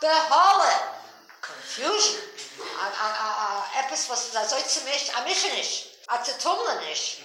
the hole confusion a a a epis was da soll zu mich a mich nicht